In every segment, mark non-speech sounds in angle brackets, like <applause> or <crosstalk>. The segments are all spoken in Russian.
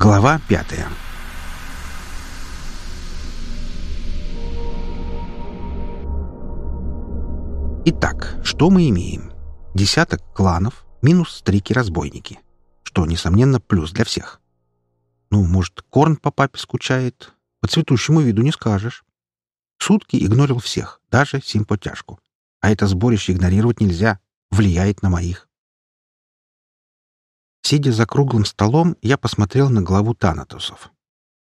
Глава пятая Итак, что мы имеем? Десяток кланов минус стрики-разбойники, что, несомненно, плюс для всех. Ну, может, Корн по папе скучает? По цветущему виду не скажешь. Сутки игнорил всех, даже симпотяжку. А это сборище игнорировать нельзя, влияет на моих. Сидя за круглым столом, я посмотрел на главу Танатусов.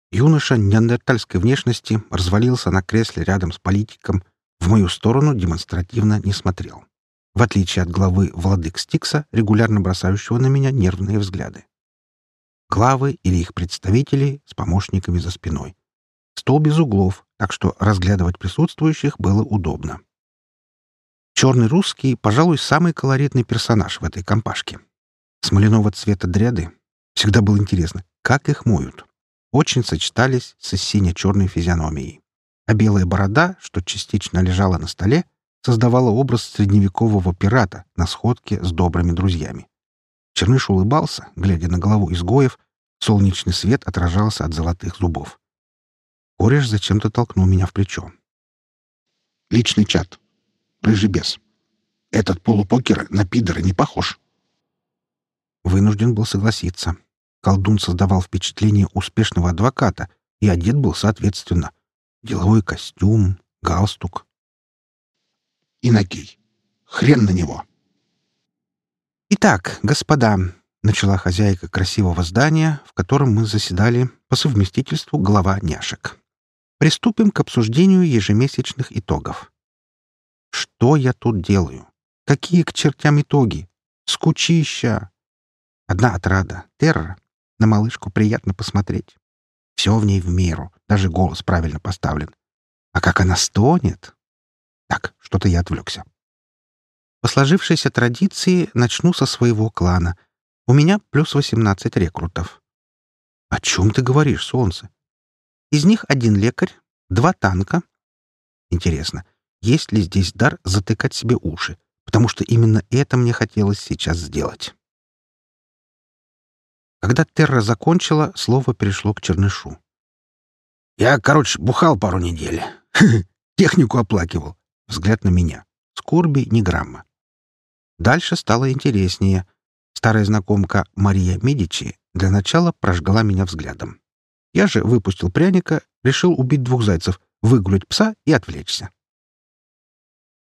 Юноша неандертальской внешности развалился на кресле рядом с политиком, в мою сторону демонстративно не смотрел. В отличие от главы владык Стикса, регулярно бросающего на меня нервные взгляды. Главы или их представители с помощниками за спиной. Стол без углов, так что разглядывать присутствующих было удобно. Черный русский, пожалуй, самый колоритный персонаж в этой компашке. Смоляного цвета дряды. Всегда было интересно, как их моют. Очень сочетались с сине-черной физиономией. А белая борода, что частично лежала на столе, создавала образ средневекового пирата на сходке с добрыми друзьями. Черныш улыбался, глядя на голову изгоев, солнечный свет отражался от золотых зубов. Кореш зачем-то толкнул меня в плечо. «Личный чат. Рыжий бес. Этот полупокер на пидора не похож». Вынужден был согласиться. Колдун создавал впечатление успешного адвоката и одет был соответственно. Деловой костюм, галстук. «Инокий. Хрен на него!» «Итак, господа», — начала хозяйка красивого здания, в котором мы заседали по совместительству глава няшек. «Приступим к обсуждению ежемесячных итогов. Что я тут делаю? Какие к чертям итоги? Скучища! Одна отрада — террор. На малышку приятно посмотреть. Все в ней в меру, даже голос правильно поставлен. А как она стонет! Так, что-то я отвлекся. По сложившейся традиции начну со своего клана. У меня плюс 18 рекрутов. О чем ты говоришь, солнце? Из них один лекарь, два танка. Интересно, есть ли здесь дар затыкать себе уши? Потому что именно это мне хотелось сейчас сделать. Когда Терра закончила, слово перешло к Чернышу. «Я, короче, бухал пару недель. <laughs> Технику оплакивал. Взгляд на меня. Скорби ни грамма. Дальше стало интереснее. Старая знакомка Мария Медичи для начала прожгла меня взглядом. Я же выпустил пряника, решил убить двух зайцев, выгулять пса и отвлечься.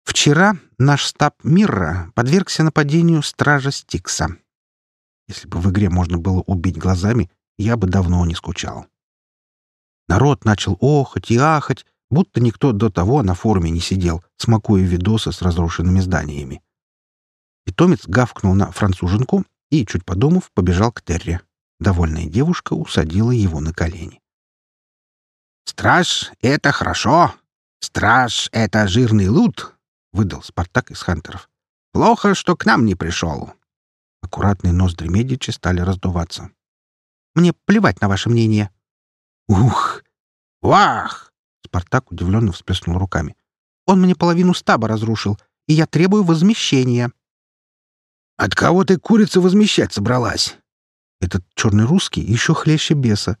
Вчера наш стаб Мирра подвергся нападению стража Стикса. Если бы в игре можно было убить глазами, я бы давно не скучал. Народ начал охать и ахать, будто никто до того на форуме не сидел, смакуя видосы с разрушенными зданиями. Питомец гавкнул на француженку и, чуть подумав, побежал к Терре. Довольная девушка усадила его на колени. «Страж — это хорошо! Страж — это жирный лут!» — выдал Спартак из Хантеров. «Плохо, что к нам не пришел. Аккуратные ноздри Медичи стали раздуваться. «Мне плевать на ваше мнение». «Ух! Вах!» Спартак удивленно всплеснул руками. «Он мне половину стаба разрушил, и я требую возмещения». «От кого ты, курица, возмещать собралась?» Этот черный русский еще хлеще беса.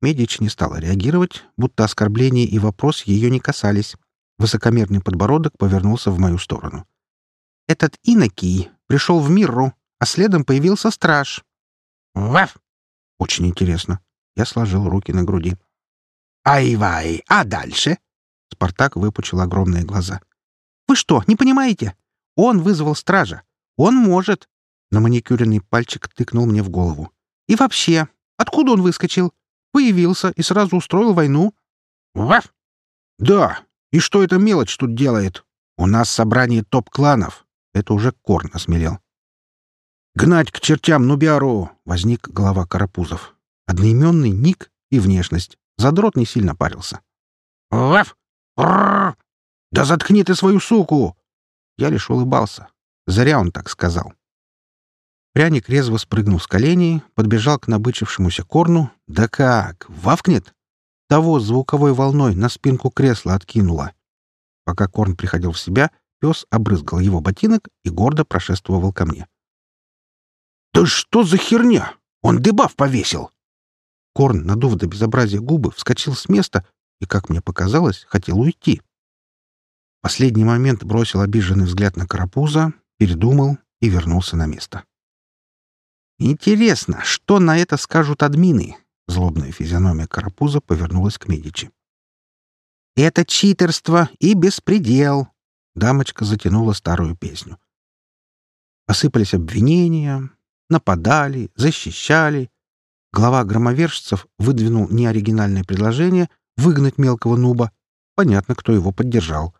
Медич не стала реагировать, будто оскорбление и вопрос ее не касались. Высокомерный подбородок повернулся в мою сторону. «Этот инокий пришел в Мирру, а следом появился страж. «Ваф!» «Очень интересно». Я сложил руки на груди. «Ай-вай! А дальше?» Спартак выпучил огромные глаза. «Вы что, не понимаете? Он вызвал стража. Он может!» На маникюренный пальчик тыкнул мне в голову. «И вообще, откуда он выскочил? Появился и сразу устроил войну». «Ваф!» «Да, и что эта мелочь тут делает? У нас собрание топ-кланов». Это уже Корн осмелел. «Гнать к чертям Нубиару!» — возник глава Карапузов. Одноименный ник и внешность. Задрот не сильно парился. «Ваф! Да заткни ты свою суку!» Я лишь улыбался. Зря он так сказал. Пряник резво спрыгнул с коленей, подбежал к набычившемуся корну. Да как? Вавкнет? Того звуковой волной на спинку кресла откинуло. Пока корн приходил в себя, пес обрызгал его ботинок и гордо прошествовал ко мне. «Да что за херня? Он дебаф повесил!» Корн, надув до безобразия губы, вскочил с места и, как мне показалось, хотел уйти. Последний момент бросил обиженный взгляд на карапуза, передумал и вернулся на место. «Интересно, что на это скажут админы?» Злобная физиономия карапуза повернулась к Медичи. «Это читерство и беспредел!» Дамочка затянула старую песню. Посыпались обвинения, нападали, защищали. Глава громовержцев выдвинул неоригинальное предложение выгнать мелкого нуба. Понятно, кто его поддержал.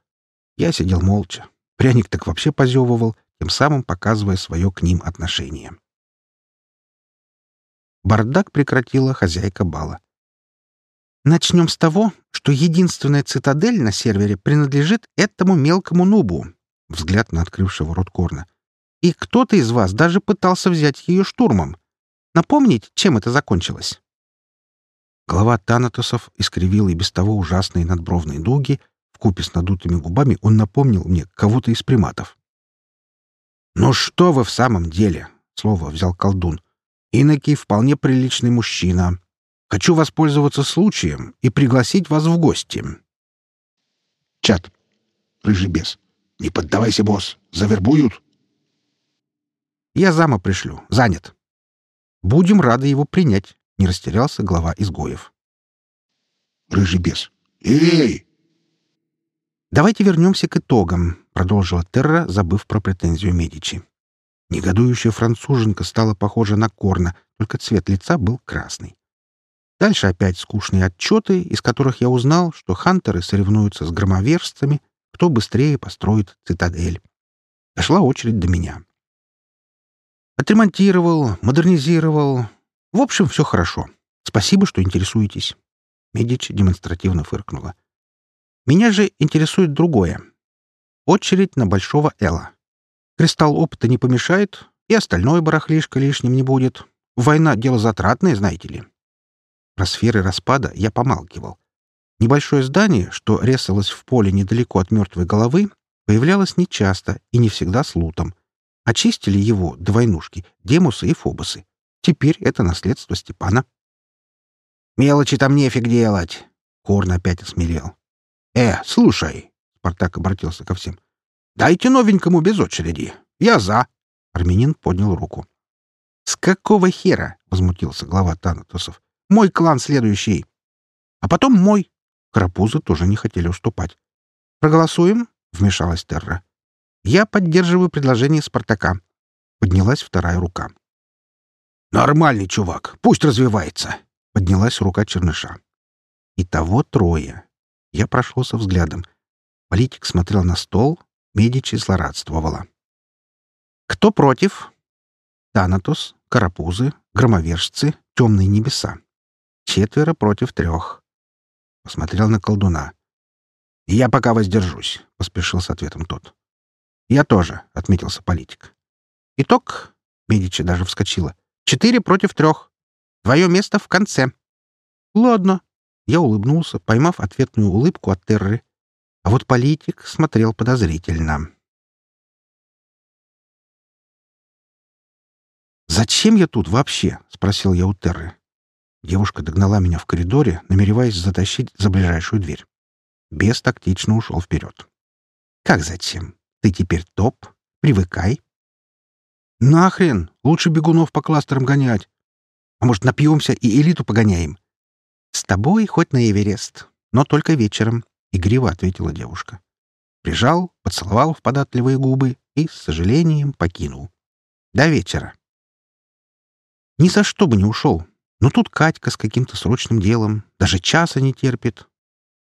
Я сидел молча. Пряник так вообще позевывал, тем самым показывая свое к ним отношение. Бардак прекратила хозяйка бала. Начнем с того, что единственная цитадель на сервере принадлежит этому мелкому нубу. Взгляд на открывшего рот Корна. И кто-то из вас даже пытался взять ее штурмом. Напомнить, чем это закончилось?» Глава Танатосов искривил и без того ужасные надбровные дуги. Вкупе с надутыми губами он напомнил мне кого-то из приматов. «Ну что вы в самом деле?» — слово взял колдун. «Инокий вполне приличный мужчина. Хочу воспользоваться случаем и пригласить вас в гости». «Чат, рыжий бес, не поддавайся, босс, завербуют». Я зама пришлю. Занят. Будем рады его принять, — не растерялся глава изгоев. Рыжий бес. Эй! Давайте вернемся к итогам, — продолжила Терра, забыв про претензию Медичи. Негодующая француженка стала похожа на Корна, только цвет лица был красный. Дальше опять скучные отчеты, из которых я узнал, что хантеры соревнуются с громовержцами, кто быстрее построит цитадель. Дошла очередь до меня. Отремонтировал, модернизировал. В общем, все хорошо. Спасибо, что интересуетесь. Медичи демонстративно фыркнула. Меня же интересует другое. Очередь на Большого Эла. Кристалл опыта не помешает, и остальное барахлишко лишним не будет. Война — дело затратное, знаете ли. Про сферы распада я помалкивал. Небольшое здание, что резалось в поле недалеко от мертвой головы, появлялось нечасто и не всегда с лутом — Очистили его, до войнушки, Демусы и Фобосы. Теперь это наследство Степана. «Мелочи там нефиг делать!» Корн опять осмелел. «Э, слушай!» — Спартак обратился ко всем. «Дайте новенькому без очереди. Я за!» Армянин поднял руку. «С какого хера?» — возмутился глава Танатосов. «Мой клан следующий. А потом мой». Карапузы тоже не хотели уступать. «Проголосуем?» — вмешалась Терра. Я поддерживаю предложение Спартака. Поднялась вторая рука. Нормальный чувак, пусть развивается. Поднялась рука Черныша. Итого трое. Я прошелся взглядом. Политик смотрел на стол, Медичи злорадствовала. Кто против? Танатос, Карапузы, Громовержцы, Темные небеса. Четверо против трех. Посмотрел на колдуна. «Я пока воздержусь», — поспешил с ответом тот. «Я тоже», — отметился политик. «Итог?» — Медичи даже вскочила. «Четыре против трех. Твое место в конце». «Ладно». Я улыбнулся, поймав ответную улыбку от Терры. А вот политик смотрел подозрительно. «Зачем я тут вообще?» — спросил я у Терры. Девушка догнала меня в коридоре, намереваясь затащить за ближайшую дверь. Бес тактично ушел вперед. «Как зачем? Ты теперь топ. Привыкай. Нахрен! Лучше бегунов по кластерам гонять. А может, напьемся и элиту погоняем? С тобой хоть на Эверест, но только вечером, — игриво ответила девушка. Прижал, поцеловал в податливые губы и, с сожалением, покинул. До вечера. Ни за что бы не ушел. Но тут Катька с каким-то срочным делом, даже часа не терпит.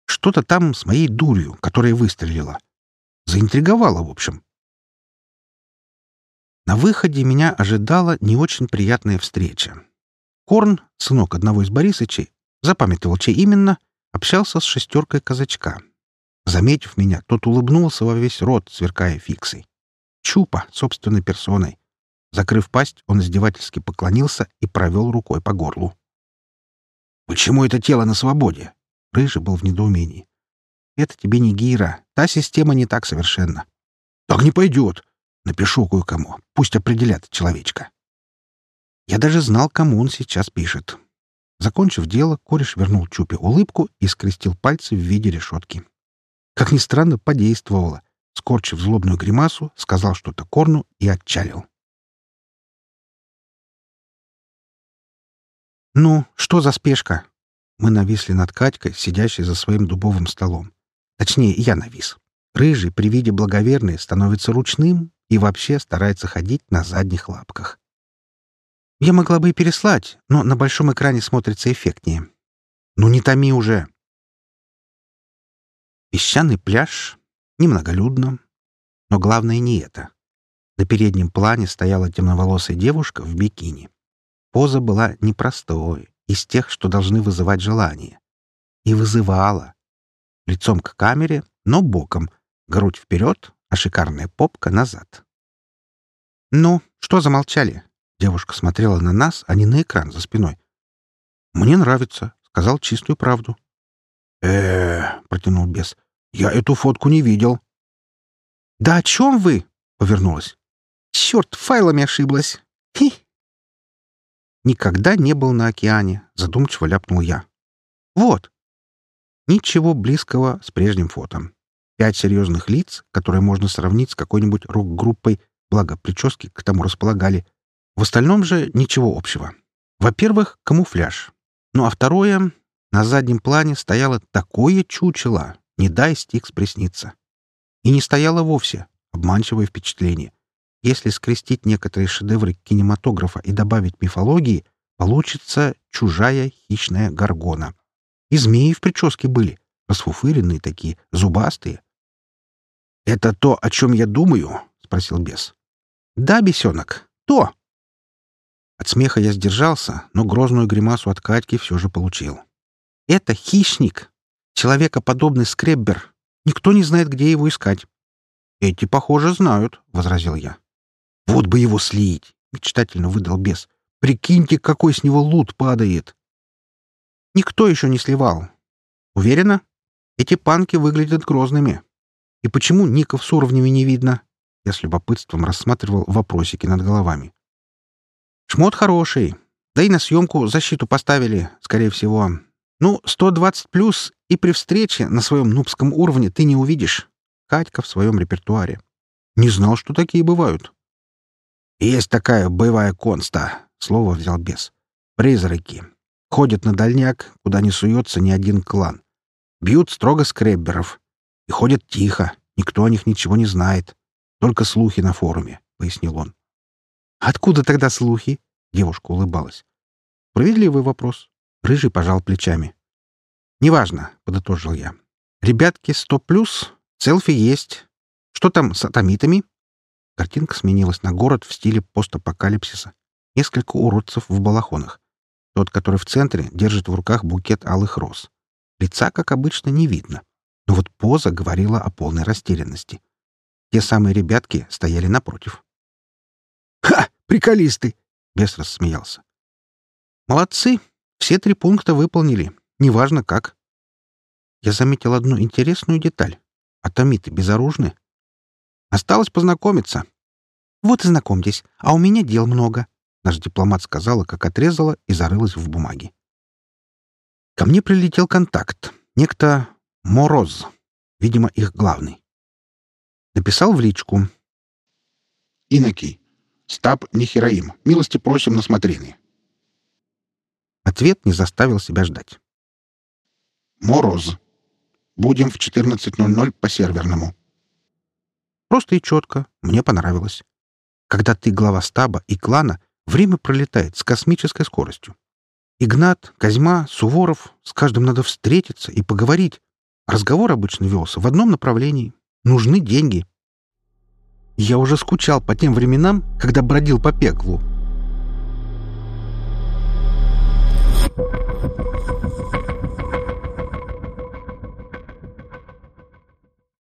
Что-то там с моей дурью, которая выстрелила. Заинтриговала, в общем. На выходе меня ожидала не очень приятная встреча. Корн, сынок одного из Борисычей, запамятовал, чей именно, общался с шестеркой казачка. Заметив меня, тот улыбнулся во весь рот, сверкая фиксой. Чупа, собственной персоной. Закрыв пасть, он издевательски поклонился и провел рукой по горлу. «Почему это тело на свободе?» Рыжий был в недоумении. Это тебе не Гира. Та система не так совершенна. Так не пойдет. Напишу кое-кому. Пусть определят человечка. Я даже знал, кому он сейчас пишет. Закончив дело, кореш вернул Чупе улыбку и скрестил пальцы в виде решетки. Как ни странно, подействовало. Скорчив злобную гримасу, сказал что-то Корну и отчалил. «Ну, что за спешка?» Мы нависли над Катькой, сидящей за своим дубовым столом. Точнее, я навис. Рыжий при виде благоверной становится ручным и вообще старается ходить на задних лапках. Я могла бы и переслать, но на большом экране смотрится эффектнее. Ну не томи уже. Песчаный пляж, немноголюдно, но главное не это. На переднем плане стояла темноволосая девушка в бикини. Поза была непростой, из тех, что должны вызывать желание. И вызывала. Лицом к камере, но боком, грудь вперед, а шикарная попка назад. «Ну, что замолчали?» Девушка смотрела на нас, а не на экран за спиной. «Мне нравится», — сказал чистую правду. э протянул бес. «Я эту фотку не видел». «Да о чем вы?» — повернулась. «Черт, файлами ошиблась. Хи!» «Никогда не был на океане», — задумчиво ляпнул я. «Вот». Ничего близкого с прежним фото. Пять серьезных лиц, которые можно сравнить с какой-нибудь рок-группой, благо прически к тому располагали, в остальном же ничего общего. Во-первых, камуфляж. Ну а второе, на заднем плане стояло такое чучело, не дай Стикс присниться. И не стояло вовсе, обманчивое впечатление. Если скрестить некоторые шедевры кинематографа и добавить мифологии, получится чужая хищная горгона. И змеи в прическе были, расфуфыренные такие, зубастые. «Это то, о чем я думаю?» — спросил бес. «Да, бесенок, то!» От смеха я сдержался, но грозную гримасу от Катьки все же получил. «Это хищник! Человекоподобный скреббер. Никто не знает, где его искать». «Эти, похоже, знают», — возразил я. «Вот бы его слить!» — мечтательно выдал бес. «Прикиньте, какой с него лут падает!» «Никто еще не сливал. Уверена? Эти панки выглядят грозными. И почему ников с уровнями не видно?» Я с любопытством рассматривал вопросики над головами. Шмот хороший. Да и на съемку защиту поставили, скорее всего. Ну, 120 плюс, и при встрече на своем нубском уровне ты не увидишь. Катька в своем репертуаре. Не знал, что такие бывают. Есть такая боевая конста, слово взял бес. Призраки. Ходят на дальняк, куда не суется ни один клан. Бьют строго скребберов. И ходят тихо, никто о них ничего не знает. Только слухи на форуме, — пояснил он. «Откуда тогда слухи?» — девушка улыбалась. «Справедливый вопрос». Рыжий пожал плечами. «Неважно», — подытожил я. «Ребятки, сто плюс, селфи есть. Что там с атомитами?» Картинка сменилась на город в стиле постапокалипсиса. Несколько уродцев в балахонах. Тот, который в центре, держит в руках букет алых роз. Лица, как обычно, не видно. Но вот поза говорила о полной растерянности. Те самые ребятки стояли напротив. «Ха! Приколисты!» — бес рассмеялся. «Молодцы! Все три пункта выполнили. Неважно как». Я заметил одну интересную деталь. Атомиты безоружны. Осталось познакомиться. «Вот и знакомьтесь, а у меня дел много», — наш дипломат сказала, как отрезала и зарылась в бумаге. Ко мне прилетел контакт. Некто Мороз. Видимо, их главный. Написал в личку. «Инокий, Стаб Нихераим. Милости просим на смотрины. Ответ не заставил себя ждать. Мороз. Будем в 14.00 по серверному. Просто и четко. Мне понравилось. Когда ты глава стаба и клана, время пролетает с космической скоростью. Игнат, Козьма, Суворов, с каждым надо встретиться и поговорить. Разговор обычно велся в одном направлении. Нужны деньги. Я уже скучал по тем временам, когда бродил по пеклу,